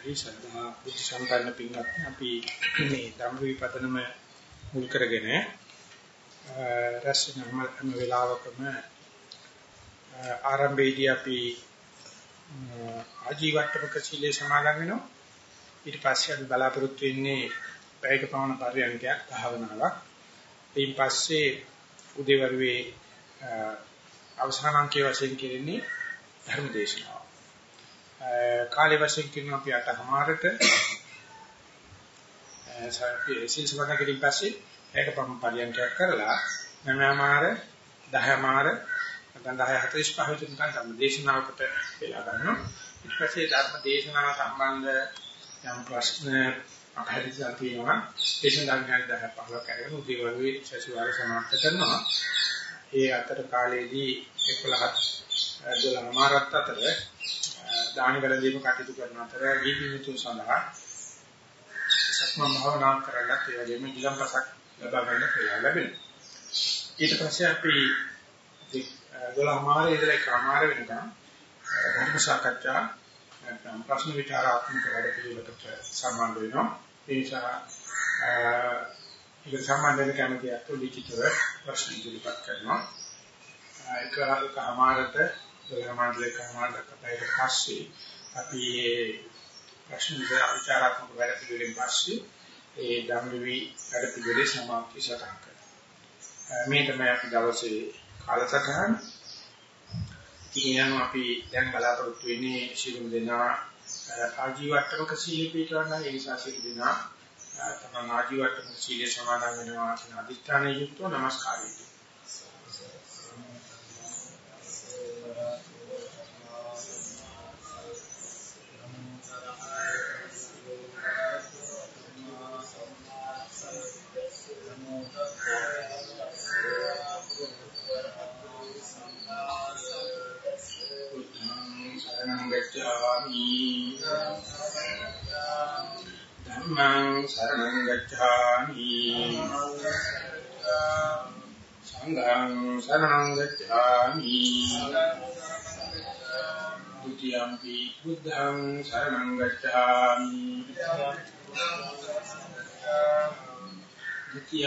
අවසරයි සද්ධා බුද්ධ සම්පන්න පින්වත්නි අපි මේ ධම්මවිපතනම මුල් කරගෙන රැස්න හැම වෙලාවකම ආරම්භයේදී අපි ආජීවට්ටමක සීලේ සමාදන් වෙනවා. ඊට පස්සේ අපි බලාපොරොත්තු වෙන්නේ පැයක පමණ පරියන්කයක් භාවනාවක්. ඊට පස්සේ උදේවරුේ අවසානාංකයේ වශයෙන් කෙරෙන්නේ ධර්ම දේශනාව. කාලේ වශයෙන් කියනවා අපි අටමාරට සිල් සමාදන් කිරීම පස්සේ ඒක පම පරියන්කයක් කරලා නවමාර දහමාර නැත්නම් 10 45 විතර නිකන් ධර්ම දේශනාවකට වෙලා ගන්නවා. ඊට පස්සේ ධර්ම දේශනාව සම්බන්ධ යම් ප්‍රශ්න අපහරිතා තියෙනවා. දේශන ධර්මයන් 10 15 කරගෙන උදේවරුේ සතිವಾರ සමාප්ත කරනවා. ඒ අතර කාලයේදී 11 12 මාරත් අතර දාන වැළඳීම කටයුතු කරන අතර දීපිමුතුන් සඳහා සක්මන් භාවනා කරලා ඒ වගේම ඊළම්පසක් ලබා ගන්න කියලා ලැබෙනවා. ඊට පස්සේ අපි 12 මාරේ ඉඳලා කමාර වෙනකම් ධර්ම සාකච්ඡා නැත්නම් ප්‍රශ්න විචාරාත්මක වැඩ පිළිවෙලකට සම්බන්ධ වෙනවා. ඒ නිසා ඒක සම්බන්ධ වෙන කැමති අතු ලිඛිතව ප්‍රශ්න ඉදිරිපත් කරනවා. ඒක කමාරට සමාජලේ කමාඩක පැයට පස්සේ අපි ප්‍රශ්න විචාරාත්මක වැඩ පිළිවෙලින් පස්සේ ඒ ධම්මවි වැඩ පිළිවෙලේ සමාප්ති සටහන් කරනවා. මේ තමයි අපි දවසේ කාලසටහන. ඉතින් අපි දැන් බලාපොරොත්තු වෙන්නේ ශිරුම් දෙනා ආජීවට්ටමක සීල පිටවන්න ඒ නිසා සිදු දෙනා තමන් ආජීවට්ටමක සීල සමාදන් වෙනවා කියන අදිස්ථානයේ යුක්තව নমස්කාරය.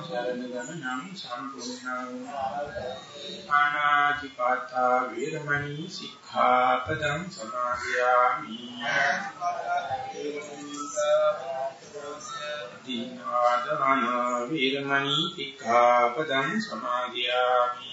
සරණ ගමනං සම්පූර්ණං ආනාතිපාතා වේරමණී සික්ඛාපදං සමාදියාමි දීනාදන වේරමණී සික්ඛාපදං සමාදියාමි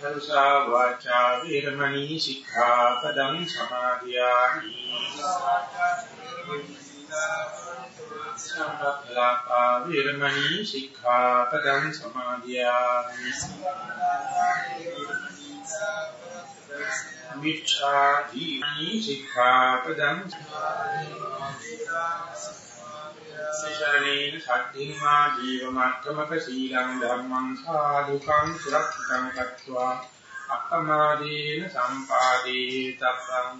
දරුසා වාචා වේරමණී සික්ඛාපදං සමාදියාමි සම්පත්ලාපා වේරමණී සික්ඛාපදං සමාදියාමි මිච්ඡා දීනී සික්ඛාපදං සසරණේන සද්ධිමා ජීවමත්තමක සීලං ධම්මං සාදුකං සුරක්ෂිතං කତ୍වා අප්පමාදීන සම්පාදී තබ්බං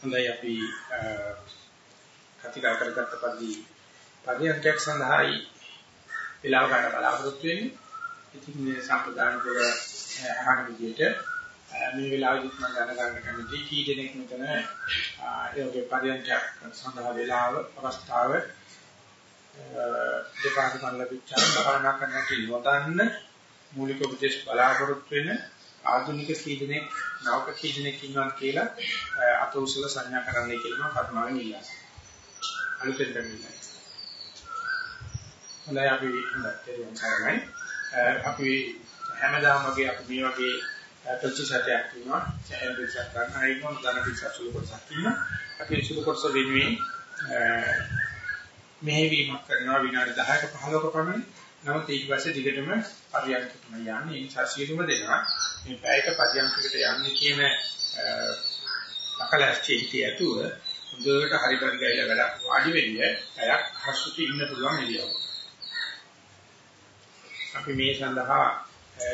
හොඳයි අපි කතිකා කරගත්ත පරිදි පරියන්කයක් සඳහායි වෙලාව ගන්න බලාපොරොත්තු වෙන්නේ. ඉතින් මේ සම්ප්‍රදාන කර අහන විදිහට මේ වෙලාවෙදිත් මම දැනගන්න කැමතියි කී දෙනෙක් මෙතන ඒ වගේ පරියන්කයක් සඳහා වෙලාව අවස්ථාව දෙපාර්තමේන්තුවල විචාර භාවනා කරන්න කියලා නොදන්න මූලික උපදේශ බලාපොරොත්තු වෙන ආධුනික කීදෙනෙක් නවක කීදෙනෙක් ඉන්නවා කියලා අත උසල සංඥා කරන්නයි කියලා කරුණාවෙන් ඉල්ලනවා. අලුතෙන් දෙන්නේ. හොඳයි අපි හොඳයි අපි හැමදාම වගේ අපි මේ වගේ ප්‍රතිශතයක් තියෙනවා. සෑහෙන ප්‍රතිශතයක් ගන්න හරියම ධන ප්‍රතිශත සුළු කොටසක් තියෙනවා. අපි සුළු කොටස වෙනුවෙන් මෙහෙවීමක් කරනවා විනාඩි 10ක 15ක පමණ. නමුත් ඊට පස්සේ දිගටම පරියන්ක තමයි යන්නේ. ඒ නිසා සියලුම දෙනා මේ පැයක පරියන්කකට යන්නේ කියන අකලැස්ටි හිතේ ඇතුව හොඳට හරි පරි ගයිලා වැඩ වාඩි වෙන්නේ පැයක් හසුටි ඉන්න පුළුවන් එළියව. අපි මේ සඳහා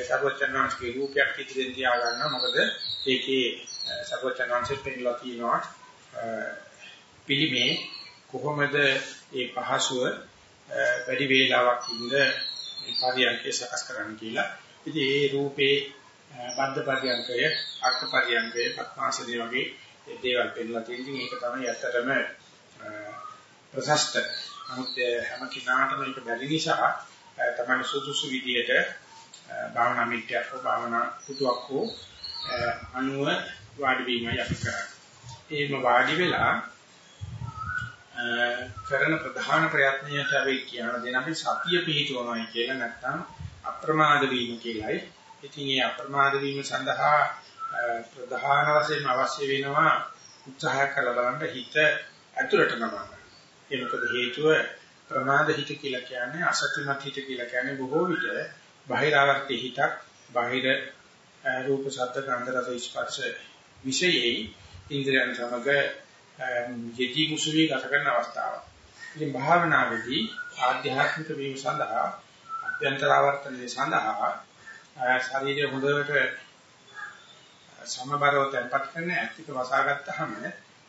සර්වචන්නාංශගේ රූපයක් ඉදිරියෙන් තියා ගන්නවා. මොකද ඒකේ සර්වචන්නාංශෙත් පෙන්නලා තියෙනවා පිළිමේ කොහොමද මේ පහසුව වැඩි වේලාවක් ඉඳ මේ පරියන්කේ සකස් කරන්න කියලා. ඉතින් ඒ රූපේ බද්ධ පරියන්කය, අර්ථ පරියන්කය, පත්මාසදී වගේ දේවල් පෙන්නලා තියෙනවා. ඒක තමයි ඇත්තටම ප්‍රශස්ත. නමුත් හැම කෙනාටම ඒක බැරි නිසා තමයි සුදුසු විදියට භාවනා මිත්‍යක් හෝ භාවනා පුතුක් හෝ අනුව වාඩි වීමයි අපි කරන්නේ. එහෙම වාඩි වෙලා කරන ප්‍රධාන ප්‍රයත්නයට අපි කියන දේ අපි සතිය පිහිටවනවායි කියලා නැත්නම් අප්‍රමාද වීම කියලායි. ඉතින් මේ අප්‍රමාද වීම සඳහා ප්‍රධාන වශයෙන් අවශ්‍ය වෙනවා උත්සාහ කරලා බලන්න හිත ඇතුළට නමන්න. ඒ මොකද හේතුව ප්‍රමාද හිත කියලා කියන්නේ අසත්‍යමත් හිත කියලා කියන්නේ බොහෝ විට බාහිරාවර්ති හිතක් බාහිර රූප ශබ්ද ගන්ධ රස ස්පර්ශ විශේෂයි ඉන්ද්‍රයන් සමග යෙදී මුසුවී ගත කරන අවස්ථාව. ඉතින් භාවනාවේදී ආධ්‍යාත්මික වීම සඳහා අභ්‍යන්තරාවර්තනයේ සඳහා ශරීරය හොඳට සමබරව තැන්පත් කරන ඇත්තික වසාගත්තාම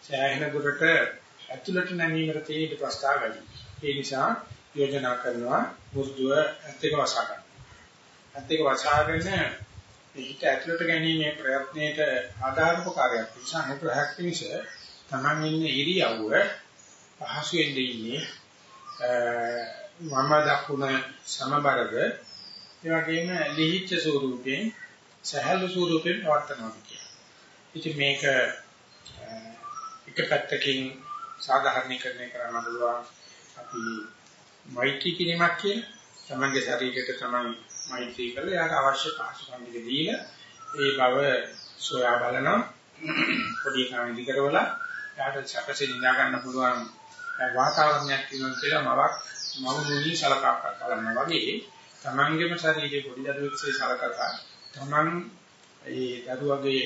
සෑහෙන දුරට ඇතුළට නැමීමට තියෙන ප්‍රස්තාව වැඩි. ඒ නිසා යෝජනා කරනවා මුර්ධුව ඇත්තික වසා ගන්න. ඇත්තික වසාගෙන හිත ඇතුළට ගැනීමේ ප්‍රයත්නයේට ආධාරපකාරයක් නිසා අනුග්‍රහයක් පිණිස තමන් ඉන්නේ ඉරියව්ව පහසුවෙන් ඉන්නේ මම දකුණ සමබරද ඒ වගේම ලිහිච්ඡ ස්වරූපයෙන් සහල් ස්වරූපයෙන් පවත්නවා කියන්නේ. ඉතින් මේක එක පැත්තකින් සාධාරණීකරණය කරන්න පුළුවන් අපි මෛත්‍රී කිරීමක් කියන තමන්ගේ ශරීරයට තමන් මෛත්‍රී කළා එයාට අවශ්‍ය පාසුකම් ටික දීලා ඒ බව සොයා බලනවා. පොඩි කාණිදි කරවලා එයාට සැපසේ නිදා ගන්න පුළුවන් වාතාවරණයක් තියෙනවා කියලා මවක් මවුනුනි සලකා බලනවා වගේ තමන්ගේම ශරීරයේ පොඩි දරුවෙක්සේ සලකලා තමන් ඒ දරුවගේ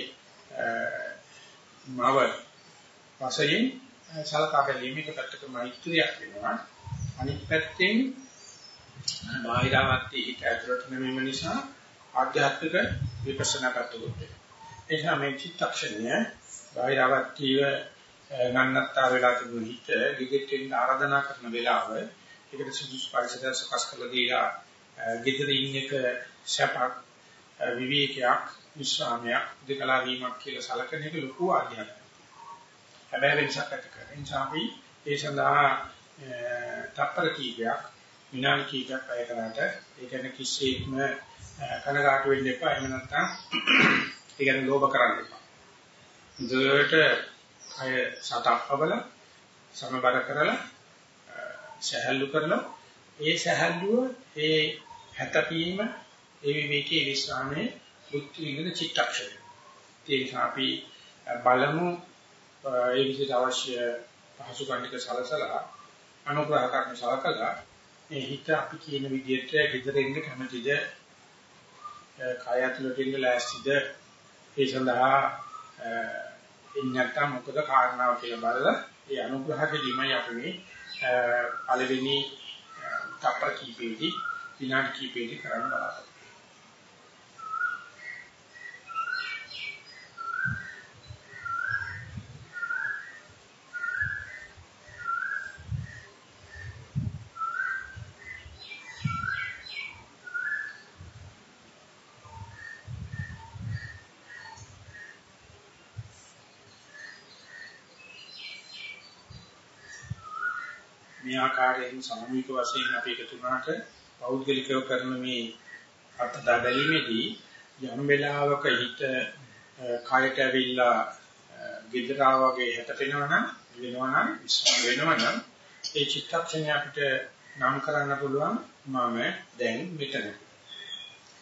මව වශයෙන් සලකා බැලීමේ පැත්තක මෛත්‍රියක් වෙනවා. අනිත් පැත්තෙන් බාහිරවත් හිත ඇතුළට නැමීම නිසා ආධ්‍යාත්මික විපස්සනා පැත්තකට. ඒ නිසා මේ චිත්තක්ෂණය බාහිරවත්ීව නන්නත්තර වෙලා තිබුණ හිත විගෙටෙන් ආරාධනා කරන වෙලාව ඒකට සුදුසු පරිසරයක් සකස් කරලා දීලා ගෙදර ඉන්න එක සපක් විවේකයක් විශ්‍රාමයක් දෙකලා වීමක් කියලා සලකන එක ලොකු ආධ්‍යාත්මික හැබැයි වෙනසක් ඇති කරන නිසා අපි ඒ සඳහා තප්පර කීපයක් විනාඩි කීපයක් අය කරාට ඒ කියන්නේ කිසිම කනගාටු වෙන්න එපා එහෙම නැත්නම් ඒ කියන්නේ ලෝභ කරන්න එපා. දෙයට අය සතක්වබල සමබර කරලා සහැල්ලු කරලා ඒ සහැල්ලුව ඒ හැතපීම ඒ විවේකී විශ්‍රාමයේ බුද්ධ විඳින චිත්තක්ෂණය. ඒ නිසා අපි බලමු ඒ විදිහට අවශ්‍ය පහසුකම් ටික සලසලා අනුග්‍රහ කරන සලකලා මේ හිත අපි කියන විදිහට ගෙදරින්ද කැමැතිද? කය ඇතුළට ඉන්න ලෑස්තිද? ඒ සඳහා ඉන්නත්නම් මොකද කාරණාව කියලා බලලා ඒ අනුග්‍රහ කිරීමයි අපි මේ පළවෙනි තප්පර කීපෙදී විනාඩි කීපෙදී කරන්න බලාපොරොත්තු මේ ආකාරයෙන් සාමූහික වශයෙන් අපි එකතු වුණාට පෞද්ගලිකව කරන මේ අත්දා බැලීමේදී යම් වෙලාවක හිත කායට ඇවිල්ලා විදරා වගේ හැටපෙනවනම් වෙනවනම් විශ්වාස වෙනවනම් ඒ චිත්තක්ෂණය අපිට නම් කරන්න පුළුවන් මම දැන් මෙතන.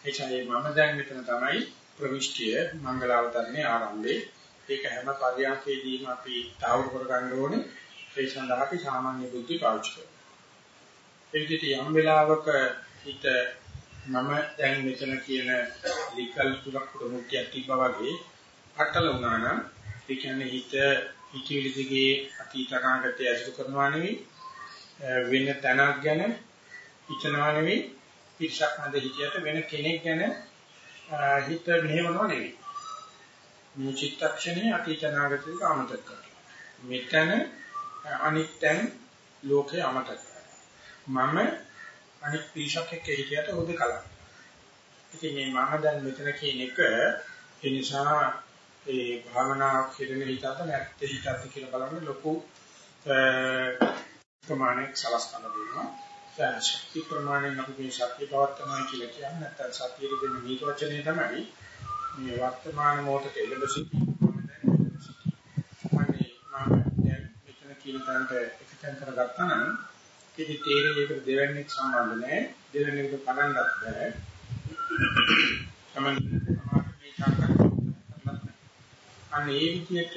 එචායේ මම දැන් මෙතන තමයි ප්‍රවිෂ්ඨිය මංගලාවතරණේ ආරම්භේ. ඒක හැම පරියන්කේදීම අපි තාවුරු කරගන්න ඕනේ. ඒ සඳහා අපි සාමාන්‍ය බුද්ධි පාවිච්චි කරනවා. ඒ විදිහට යම් වෙලාවක හිත මම දැන් මෙතන කියන ලිකල් තුලක් උඩමුට්ටියක් තිබ්බා වගේ අටල වුණා නම් ඒ කියන්නේ හිත හිතවිලි දිගේ අතීත අනාගතය ඇසුරු කරනවා නෙවෙයි වෙන තැනක් ගැන හිතනවා නෙවෙයි පිටසක් මැද හිතියට වෙන කෙනෙක් ගැන හිත මෙහෙවනවා නෙවෙයි මේ චිත්තක්ෂණේ අතීත අනාගතයට අමතක කරනවා මෙතන අනිත්‍යං ලෝකේ අමතක මම අනිත් පිටසක් එක්ක හිතියට උද කලක්. ඉතින් මේ මම දැන් මෙතන කියන එක ඒ නිසා ඒ භාවනා කෙරෙන හිතත් නැත්te හිතත් කියලා බලන්න ලොකු ප්‍රමාණයක් සලස්කන දෙනවා. ශක්ති ප්‍රමාණයෙන් අපි මේ ශක්තිය පවත්නවා කියලා කියන්නේ නැත්නම් සතියේ දෙන නිර්වචනය තමයි මේ වර්තමාන මොහොතේ එළඹ සිටීම මම දැන් මෙතන කියන තැනට එකතෙන් කරගත්තා නම් කිසි තේරෙයකට දෙවන්නේක් සම්බන්ධ නැහැ දෙවන්නේකට පණන්නත් බෑ තමයි මේ කාර්යය අනේ විදියට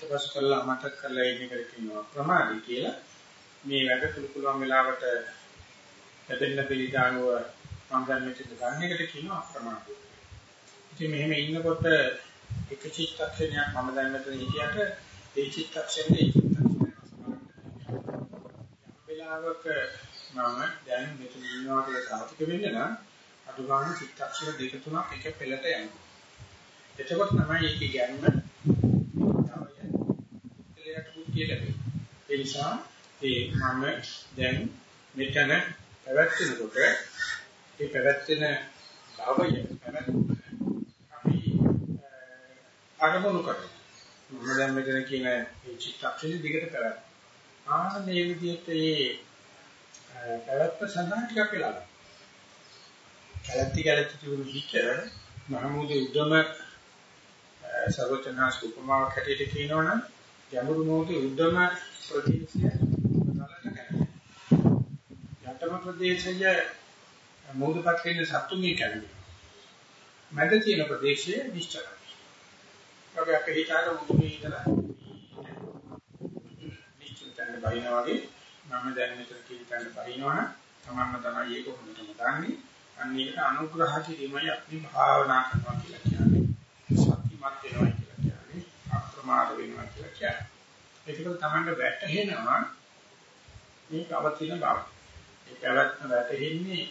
අතපස් කරලා මතක් කරලා ඉන්න එකට කියනවා ප්‍රමාදී කියලා. මේ වැඩ පුළු පුළුවන් වෙලාවට ලැබෙන්න පිළිදානුව සංගම්මිත ගන්න එකට කියනවා අප්‍රමාදී. ඉතින් මෙහෙම ඉන්නකොට එක චිත්තක්ෂණයක් මම දැන් මෙතන හිටියට ඒ චිත්තක්ෂණේ චිත්තක්ෂණය වෙලාවක මම දැන් මෙතන ඉන්නවා කියලා සාතික වෙන්න නම් අදුගාන චිත්තක්ෂණ දෙක තුනක් එක පෙළට යනවා. එතකොට තමයි ඒකේ ගැම්ම බුද්ධිය ලැබෙන්නේ. ඒ නිසා ඒ මම දැන් මෙතන පැවැත්වෙනකොට ඒ පැවැත්වෙන භාවය පැවැත්ම අපි අරමුණු කරනවා. මම දැන් මෙතන කියන මේ චිත්තක්ෂණෙ දිගට පැවැත්. ආන මේ විදිහට ඒ පැවැත්ම සඳහන් ටිකක් වෙලා. කලත්ති කලත්ති තිබුණු හිත මහමුදේ උද්දම සර්වචනාස් උපමාවක් හැටියට කියනවනම් ගැඹුරු මොහොතේ උද්දම ප්‍රදේශය නලට කැරේ. යටම ප්‍රදේශය මොහොතපත් වෙන සතුන්ගේ කැරේ. මැද තියෙන ප්‍රදේශය නිශ්චලයි. අපි අපේ හිතාන මුදුනේ ඉඳලා නිශ්චලතන බහිනා වගේ මම දැන් මෙතන කියන බහිනවනම් තමන්ම තමයි ඒක හොඳටම දන්නේ. අන්න ඒකට අනුග්‍රහ කිරීමයි අපි භාවනා කරනවා කියලා කියන්නේ. සත්‍යමත් වෙනවා කියලා කියන්නේ. අප්‍රමාද වෙනවා කියලා කියන්නේ. ඒකවල තමන්ට වැටහෙනවා මේ පවතින බව. ඒ පැවැත්ම වැටෙන්නේ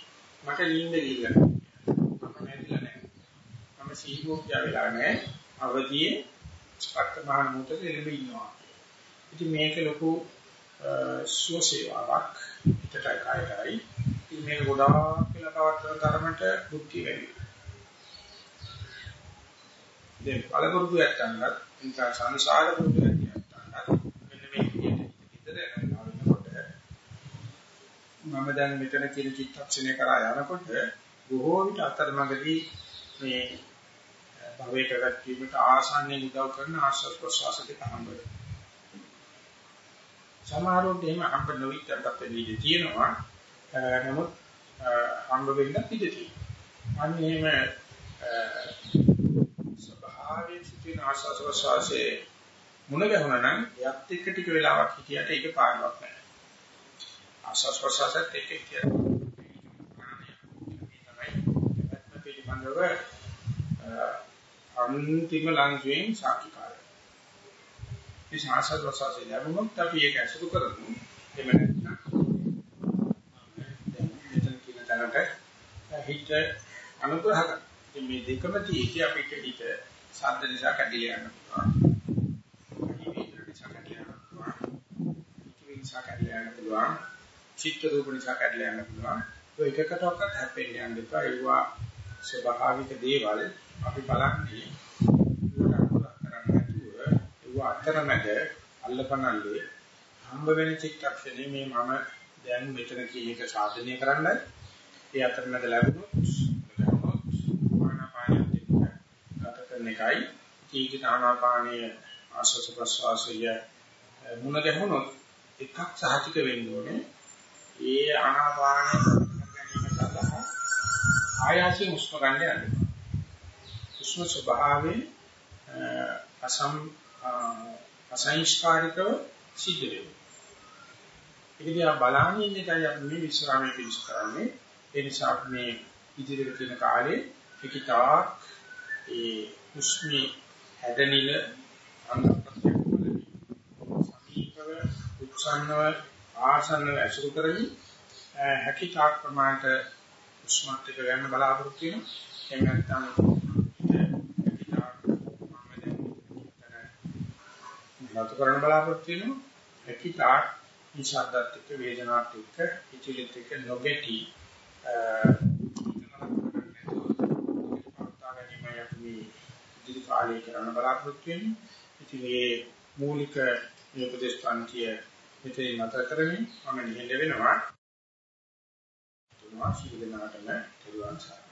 මට නිින්ද ගිහිල්ලා. මම නැතිලා නැහැ. මම සීගෝක්‍ය වෙලා නැහැ. අවදියේ වර්තමාන මොහොතේ එළඹ ඉන්නවා. ඉතින් මේක ලොකු සුවසේවාවක් පිටටයි කායයි. ඉතින් මේක ගොඩාක් කියලා පවත්වන තරමට බුද්ධි වැඩි. දැන් පළපුරුදු යත්තන්වත් ඉතින් සංසාර පුරුදු යත්තන්වත් මෙන්න මේ විදිහට ඉතද යනකොට මම දැන් මෙතන කියන චිත්තක්ෂණය කරා යනකොට බොහෝ විට අතරමඟදී මේ භවයට වැටීමට ආසන්නයෙන් උදව් කරන ආශ්‍රව ප්‍රසවාස දෙක හම්බ වෙනවා. සමහරවිට එහෙම හම්බ නොවිතරකට වෙන්නේ තියෙනවා. නමුත් හම්බ වෙන්න ඉඩ තියෙනවා. අන්න එහෙම ස්වභාවයෙන් සිටින ආශ්වාස ප්‍රශ්වාසයේ මුණ ගැහුණා නම් එයත් එක්ක ටික වෙලාවක් හිටියට ඒක පාඩුවක් නෑ. ආශ්වාස ප්‍රශ්වාසත් එක්ක හිටියට පිළිබඳව අන්තිම ලංසුවෙන් සාකිකාරය. මේ ආශ්වාස ප්‍රශ්වාසය ලැබුණොත් අපි ඒක ඇසුරු කරමු. එහෙම නැත්නම් මෙතන කියන තැනට හිත අනුග්‍රහ කරනවා. මේ දෙකම තියෙන්නේ අපිට හිත සාද්ද නිසා කැඩිලා යන්න පුළුවන්. හිතේ නිසා කැඩිලා යන්න පුළුවන්. හිතේ නිසා කැඩිලා යන්න පුළුවන්. චිත්ත රූප නිසා කැඩිලා යන්න පුළුවන්. ඒ එකකටවත් හැපෙන්න යන්න එපා. ඒවා ස්වභාවික දේවල් අපි බලන්නේ ඒවා අතරමැද අල්ලපනල්ලේ හම්බ වෙන චිත්තක්ෂණේ මේ මම දැන් මෙතන කියන එක සාධනය කරන්නයි ඒ අතරමැද ලැබුණොත් ලැබුණොත් ආනාපානෙත් ගත කරන එකයි. තීජ ආනාපානීය ආශ්වාස ප්‍රශ්වාසය මුණ ගැහුණොත් එකක් සහතික වෙන්න ඕනේ. ඒ ආනාපාන ගැනීම සඳහා ආයාසයෙන් උස්ම ගන්න යන්නේ. උස්ම ස්වභාවයෙන් අසම් අසංස්කාරිකව සිද්ධ වෙනවා. ඒක දිහා බලන්නේ ඉන්නකයි අපි මේ විශ්‍රාමයේ පිළිස් කරන්නේ. ඒ නිසා අපි මේ ඉදිරියට තියෙන කාලේ පිටිතා ඒ උස්මි හැදෙනිල අන්තප්‍රත්‍යවලදී සමීපව උත්සන්නව ආසන්නව ඇසුරු කරමින් හැකිතාක් ප්‍රමාණයට උස්මත් එක ගන්න බලාපොරොත්තු වෙනවා. එහෙම නැත්නම් නතු කරන්න බලාපොරොත්තු වෙනවා. හැකිතාක් නිසද්දත් එක්ක වේදනාත් එක්ක ඉතිලිත් එක්ක නොගැටි ඉදිරි කාලේ කරන්න බලාපොරොත්තු වෙන්නේ. ඉතින් මේ මූලික මේ උපදේශ පන්තිය මෙතන නතර කරමින් මම නිහඬ වෙනවා. තුනවා සියලු දෙනාටම තෙරුවන් සරණයි.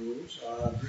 සාදු සාදු